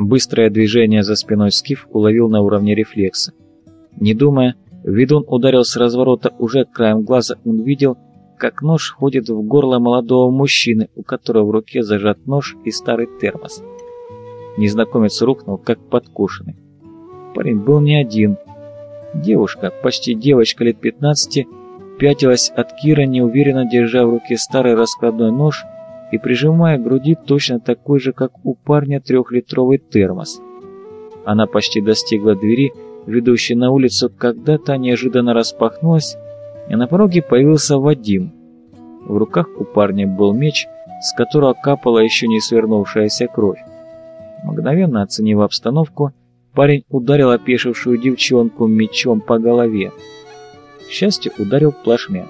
Быстрое движение за спиной Скиф уловил на уровне рефлекса. Не думая, ведун ударил с разворота уже краем глаза, он видел, как нож входит в горло молодого мужчины, у которого в руке зажат нож и старый термос. Незнакомец рухнул, как подкушенный. Парень был не один. Девушка, почти девочка лет 15, пятилась от Кира, неуверенно держа в руке старый раскладной нож и прижимая к груди точно такой же, как у парня, трехлитровый термос. Она почти достигла двери, ведущей на улицу, когда та неожиданно распахнулась, и на пороге появился Вадим. В руках у парня был меч, с которого капала еще не свернувшаяся кровь. Мгновенно оценив обстановку, парень ударил опешившую девчонку мечом по голове. К счастью, ударил плашмя,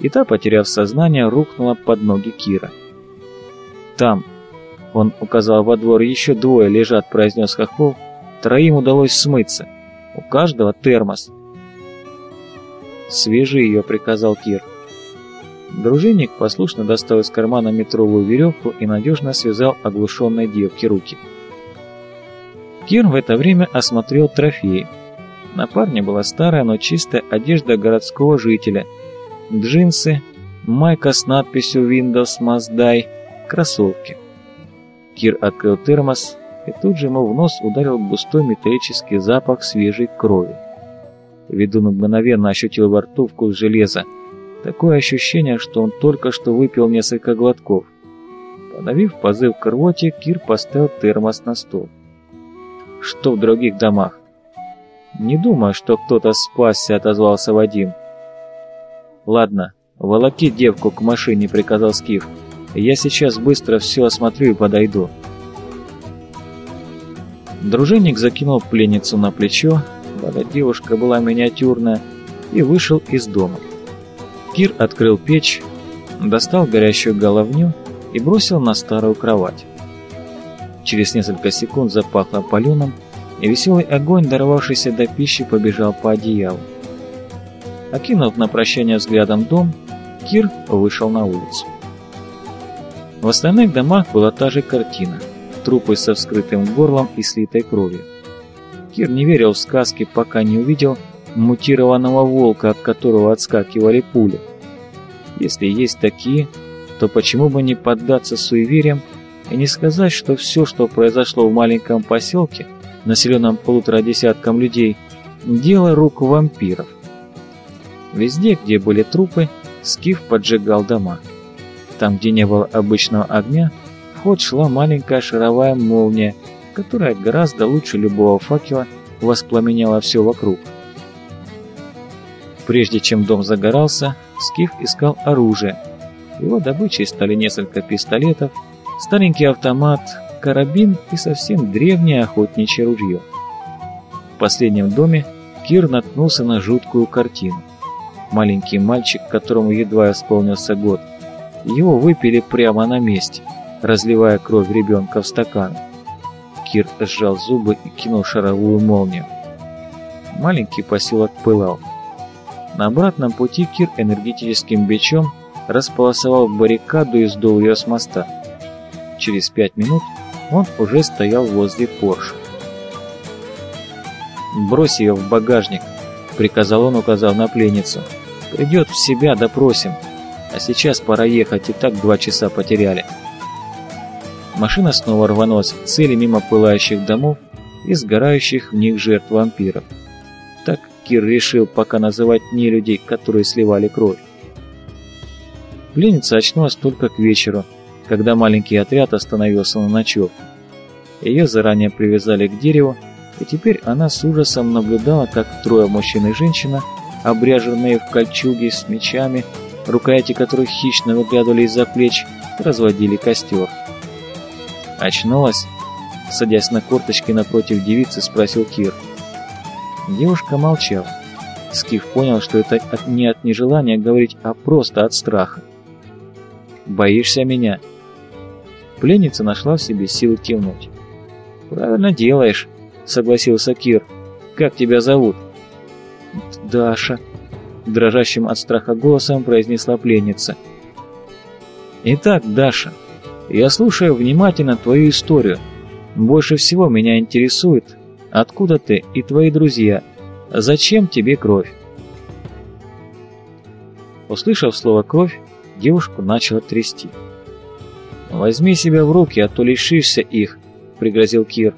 и та, потеряв сознание, рухнула под ноги Кира. «Там!» — он указал во двор, еще двое лежат, произнес Хохлов. Троим удалось смыться. У каждого термос. «Свежи ее», — приказал Кир. Дружинник послушно достал из кармана метровую веревку и надежно связал оглушенной девке руки. Кир в это время осмотрел трофеи. На парне была старая, но чистая одежда городского жителя. Джинсы, майка с надписью Windows Must Die, кроссовки. Кир открыл термос, и тут же ему в нос ударил густой металлический запах свежей крови. Ведун мгновенно ощутил во рту вкус железа. Такое ощущение, что он только что выпил несколько глотков. Подавив позыв к рвоте, Кир поставил термос на стол. Что в других домах? Не думаю, что кто-то спасся, отозвался Вадим. Ладно, волоки девку к машине, приказал Скиф. Я сейчас быстро все осмотрю и подойду. Дружинник закинул пленницу на плечо, благо девушка была миниатюрная, и вышел из дома. Кир открыл печь, достал горящую головню и бросил на старую кровать. Через несколько секунд запахло паленым, и веселый огонь, дорвавшийся до пищи, побежал по одеялу. Окинув на прощание взглядом дом, Кир вышел на улицу. В остальных домах была та же картина. Трупы со вскрытым горлом и слитой кровью. Кир не верил в сказки, пока не увидел мутированного волка, от которого отскакивали пули. Если есть такие, то почему бы не поддаться суевериям и не сказать, что все, что произошло в маленьком поселке, населенном полутора десятком людей, дело рук вампиров. Везде, где были трупы, Скиф поджигал дома. Там, где не было обычного огня, в ход шла маленькая шаровая молния, которая гораздо лучше любого факела воспламеняла все вокруг. Прежде чем дом загорался, Скиф искал оружие. Его добычей стали несколько пистолетов, старенький автомат, карабин и совсем древнее охотничье ружье. В последнем доме Кир наткнулся на жуткую картину. Маленький мальчик, которому едва исполнился год, его выпили прямо на месте, разливая кровь ребенка в стакан. Кир сжал зубы и кинул шаровую молнию. Маленький поселок пылал. На обратном пути Кир энергетическим бичом располосовал баррикаду и сдул ее с моста. Через пять минут он уже стоял возле Порше. «Брось ее в багажник», — приказал он, указав на пленницу. «Придет в себя, допросим». А сейчас пора ехать, и так два часа потеряли. Машина снова рванулась к цели мимо пылающих домов и сгорающих в них жертв вампиров. Так Кир решил пока называть не людей, которые сливали кровь. Пленница очнулась только к вечеру, когда маленький отряд остановился на ночевку. Ее заранее привязали к дереву, и теперь она с ужасом наблюдала, как трое мужчин и женщина, обряженные в кольчуги с мечами, рукояти которых хищно выглядывали из-за плеч, разводили костер. «Очнулась?» Садясь на корточки напротив девицы, спросил Кир. Девушка молчала. Скиф понял, что это от, не от нежелания говорить, а просто от страха. «Боишься меня?» Пленница нашла в себе силы кивнуть. «Правильно делаешь», — согласился Кир. «Как тебя зовут?» «Даша», дрожащим от страха голосом произнесла пленница. «Итак, Даша, я слушаю внимательно твою историю, Больше всего меня интересует, откуда ты и твои друзья, зачем тебе кровь?» Услышав слово «кровь», девушку начала трясти. «Возьми себя в руки, а то лишишься их», — пригрозил Кир.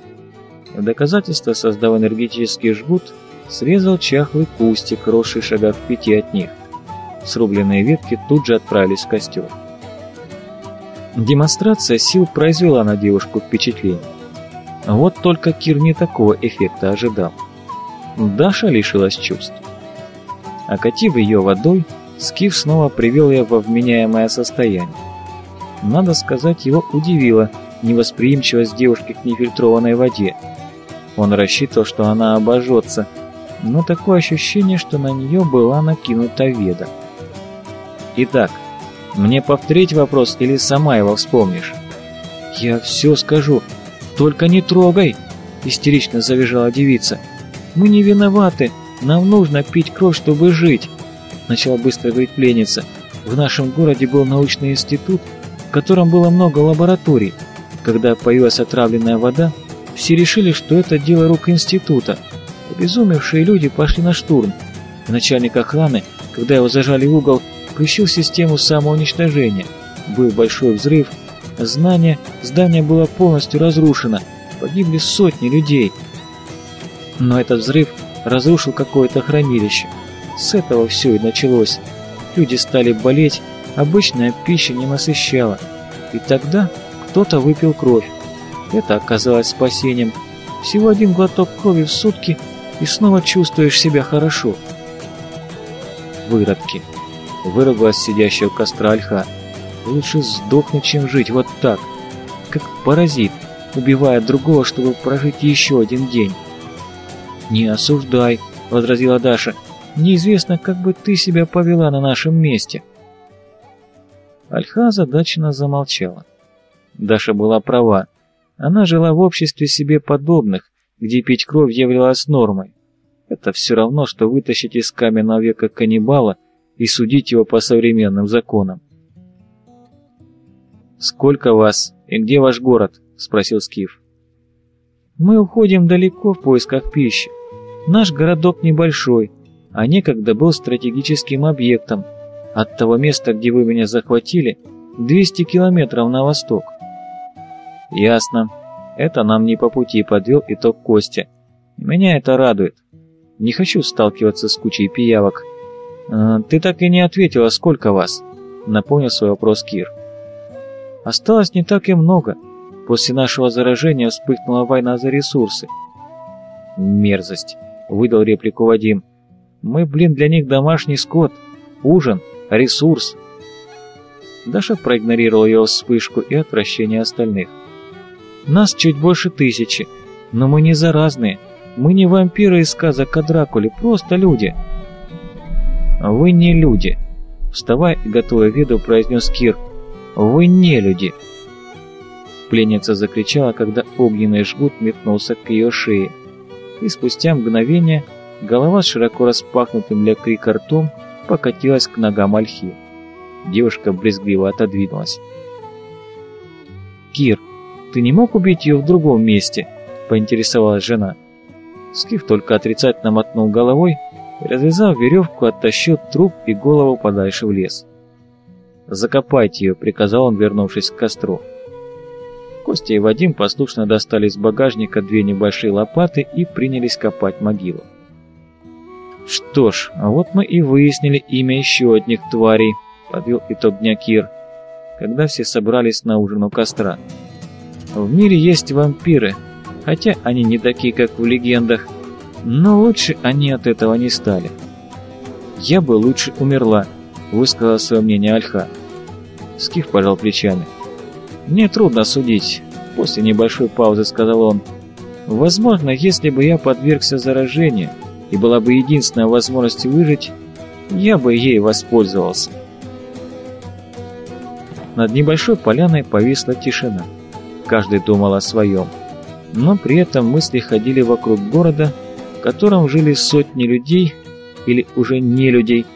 В доказательство, создав энергетический жгут, срезал чахлый кустик, росший шагах в пяти от них. Срубленные ветки тут же отправились в костер. Демонстрация сил произвела на девушку впечатление. Вот только Кир не такого эффекта ожидал. Даша лишилась чувств. Окатив ее водой, Скиф снова привел ее во вменяемое состояние. Надо сказать, его удивила невосприимчивость девушки к нефильтрованной воде. Он рассчитывал, что она обожжется, но такое ощущение, что на нее была накинута веда. Итак, мне повторить вопрос или сама его вспомнишь? Я все скажу, только не трогай, истерично завизжала девица. Мы не виноваты, нам нужно пить кровь, чтобы жить, начала быстро говорить пленница. В нашем городе был научный институт, в котором было много лабораторий. Когда появилась отравленная вода, все решили, что это дело рук института. Обезумевшие люди пошли на штурм. И начальник охраны, когда его зажали в угол, включил систему самоуничтожения. Был большой взрыв, знание, здание было полностью разрушено, погибли сотни людей. Но этот взрыв разрушил какое-то хранилище. С этого все и началось. Люди стали болеть, обычная пища не насыщала. И тогда кто-то выпил кровь. Это оказалось спасением. Всего один глоток крови в сутки, и снова чувствуешь себя хорошо. Выродки. Выругалась сидящая у костра Альха. Лучше сдохнуть, чем жить вот так. Как паразит, убивая другого, чтобы прожить еще один день. «Не осуждай», — возразила Даша. «Неизвестно, как бы ты себя повела на нашем месте». Альха озадаченно замолчала. Даша была права. Она жила в обществе себе подобных, где пить кровь являлась нормой. Это все равно, что вытащить из каменного века каннибала и судить его по современным законам. «Сколько вас и где ваш город?» – спросил Скиф. «Мы уходим далеко в поисках пищи. Наш городок небольшой, а некогда был стратегическим объектом – от того места, где вы меня захватили, 200 километров на восток. Ясно. Это нам не по пути, подвел итог Костя. Меня это радует. Не хочу сталкиваться с кучей пиявок. «Э, ты так и не ответила, сколько вас? Напомнил свой вопрос Кир. Осталось не так и много. После нашего заражения вспыхнула война за ресурсы. Мерзость, выдал реплику Вадим. Мы, блин, для них домашний скот. Ужин, Ресурс. Даша проигнорировала ее вспышку и отвращение остальных. Нас чуть больше тысячи, но мы не заразные. Мы не вампиры из сказок о Дракуле, просто люди. Вы не люди. Вставай готовя виду, произнес Кир. Вы не люди. Пленница закричала, когда огненный жгут метнулся к ее шее. И спустя мгновение голова с широко распахнутым для крика ртом покатилась к ногам Альхи. Девушка брезгливо отодвинулась. «Кир, ты не мог убить ее в другом месте?» – поинтересовалась жена. Скиф только отрицательно мотнул головой и, развязав веревку, оттащил труп и голову подальше в лес. «Закопайте ее», — приказал он, вернувшись к костру. Костя и Вадим послушно достали из багажника две небольшие лопаты и принялись копать могилу. Что ж, а вот мы и выяснили имя еще одних тварей, подвел итог дня Кир, когда все собрались на ужин у костра. В мире есть вампиры, хотя они не такие, как в легендах, но лучше они от этого не стали. Я бы лучше умерла, высказала свое мнение Альха. Скиф пожал плечами. Мне трудно судить, после небольшой паузы сказал он. Возможно, если бы я подвергся заражению, и была бы единственная возможность выжить, я бы ей воспользовался. Над небольшой поляной повисла тишина. Каждый думал о своем. Но при этом мысли ходили вокруг города, в котором жили сотни людей, или уже не людей,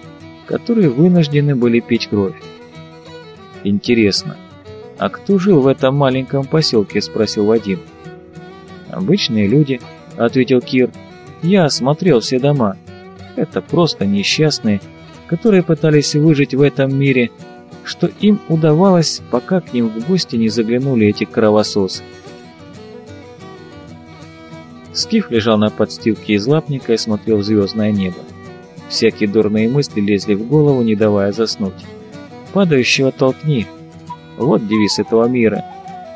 которые вынуждены были пить кровь. «Интересно, а кто жил в этом маленьком поселке?» – спросил Вадим. «Обычные люди», — ответил Кир. «Я осмотрел все дома. Это просто несчастные, которые пытались выжить в этом мире, что им удавалось, пока к ним в гости не заглянули эти кровососы. Скиф лежал на подстилке из лапника и смотрел в звездное небо. Всякие дурные мысли лезли в голову, не давая заснуть. «Падающего толкни!» Вот девиз этого мира.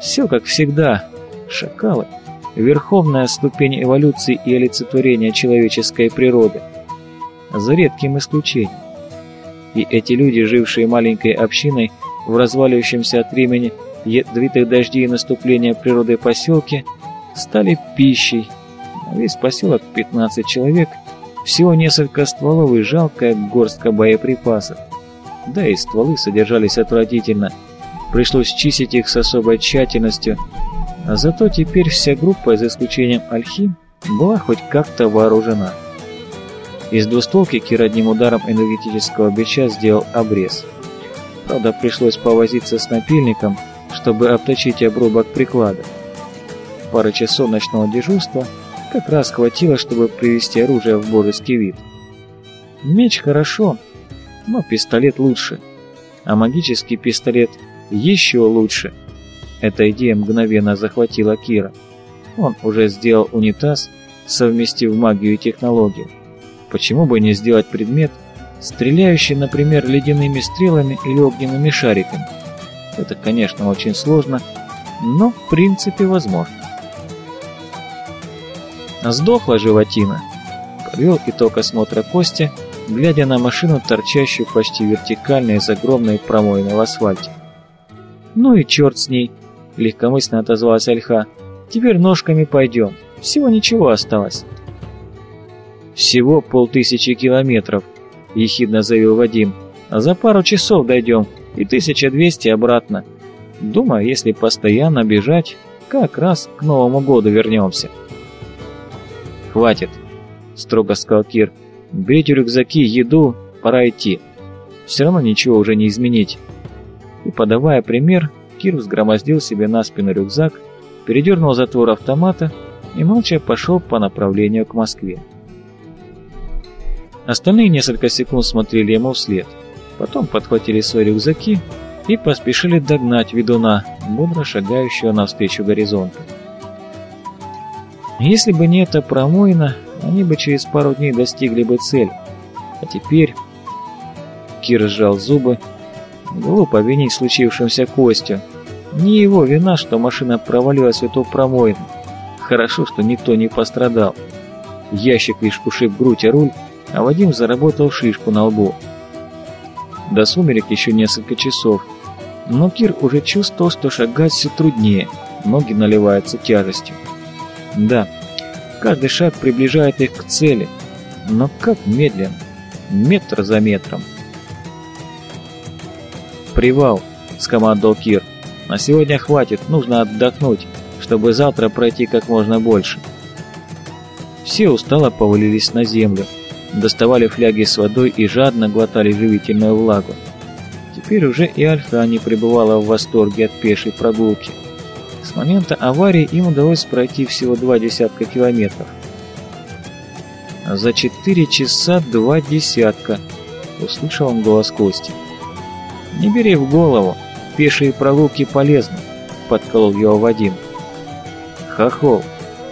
Все как всегда. Шакалы. Верховная ступень эволюции и олицетворения человеческой природы. За редким исключением. И эти люди, жившие маленькой общиной в разваливающемся от времени ядовитых дождей и наступления природы поселке, стали пищей Весь поселок 15 человек, всего несколько стволов и жалкая горстка боеприпасов. Да и стволы содержались отвратительно. Пришлось чистить их с особой тщательностью. А зато теперь вся группа, за исключением Альхи, была хоть как-то вооружена. Из двустволки Кир одним ударом энергетического бича сделал обрез. Правда, пришлось повозиться с напильником, чтобы обточить обрубок приклада. Пара часов ночного дежурства – как раз хватило, чтобы привести оружие в божеский вид. Меч хорошо, но пистолет лучше. А магический пистолет еще лучше. Эта идея мгновенно захватила Кира. Он уже сделал унитаз, совместив магию и технологию. Почему бы не сделать предмет, стреляющий, например, ледяными стрелами или огненными шариками? Это, конечно, очень сложно, но в принципе возможно. Сдохла животина. Подвел итог осмотра Кости, глядя на машину, торчащую почти вертикально из огромной промоины в асфальте. «Ну и черт с ней!» — легкомысленно отозвалась Альха. «Теперь ножками пойдем. Всего ничего осталось». «Всего полтысячи километров», — ехидно заявил Вадим. «А за пару часов дойдем, и 1200 обратно. Думаю, если постоянно бежать, как раз к Новому году вернемся». «Хватит!» — строго сказал Кир. «Берите рюкзаки, еду, пора идти. Все равно ничего уже не изменить». И, подавая пример, Кир взгромоздил себе на спину рюкзак, передернул затвор автомата и молча пошел по направлению к Москве. Остальные несколько секунд смотрели ему вслед, потом подхватили свои рюкзаки и поспешили догнать ведуна, бодро шагающего навстречу горизонту. Если бы не эта промоина, они бы через пару дней достигли бы цели. А теперь... Кир сжал зубы. Глупо винить случившемся Костю. Не его вина, что машина провалилась в эту промоину. Хорошо, что никто не пострадал. Ящик лишь ушиб грудь и руль, а Вадим заработал шишку на лбу. До сумерек еще несколько часов, но Кир уже чувствовал, что шагать все труднее, ноги наливаются тяжестью. Да, каждый шаг приближает их к цели, но как медленно, метр за метром. «Привал!» — скомандовал Кир. «На сегодня хватит, нужно отдохнуть, чтобы завтра пройти как можно больше». Все устало повалились на землю, доставали фляги с водой и жадно глотали живительную влагу. Теперь уже и Альфа не пребывала в восторге от пешей прогулки. С момента аварии им удалось пройти всего два десятка километров. «За четыре часа два десятка», — услышал он голос Кости. «Не бери в голову, пешие прогулки полезны», — подколол его Вадим. «Хохол,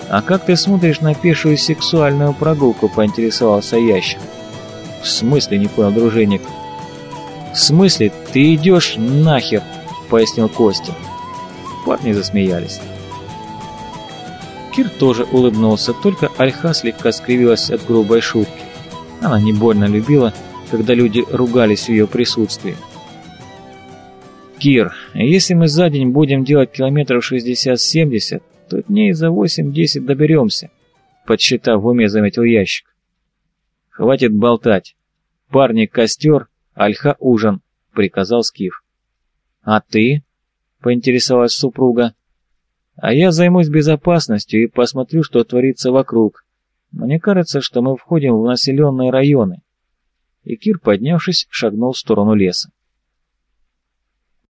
а как ты смотришь на пешую сексуальную прогулку?» — поинтересовался ящик. «В смысле?» — не понял дружинник. «В смысле? Ты идешь нахер?» — пояснил Костя. Парни засмеялись. Кир тоже улыбнулся, только Альха слегка скривилась от грубой шутки. Она не больно любила, когда люди ругались в ее присутствии. «Кир, если мы за день будем делать километров 60-70, то дней за 8-10 доберемся», — подсчитав в уме, заметил ящик. «Хватит болтать. Парни, костер, Альха ужин», — приказал Скиф. «А ты?» — поинтересовалась супруга. «А я займусь безопасностью и посмотрю, что творится вокруг. Мне кажется, что мы входим в населенные районы». И Кир, поднявшись, шагнул в сторону леса.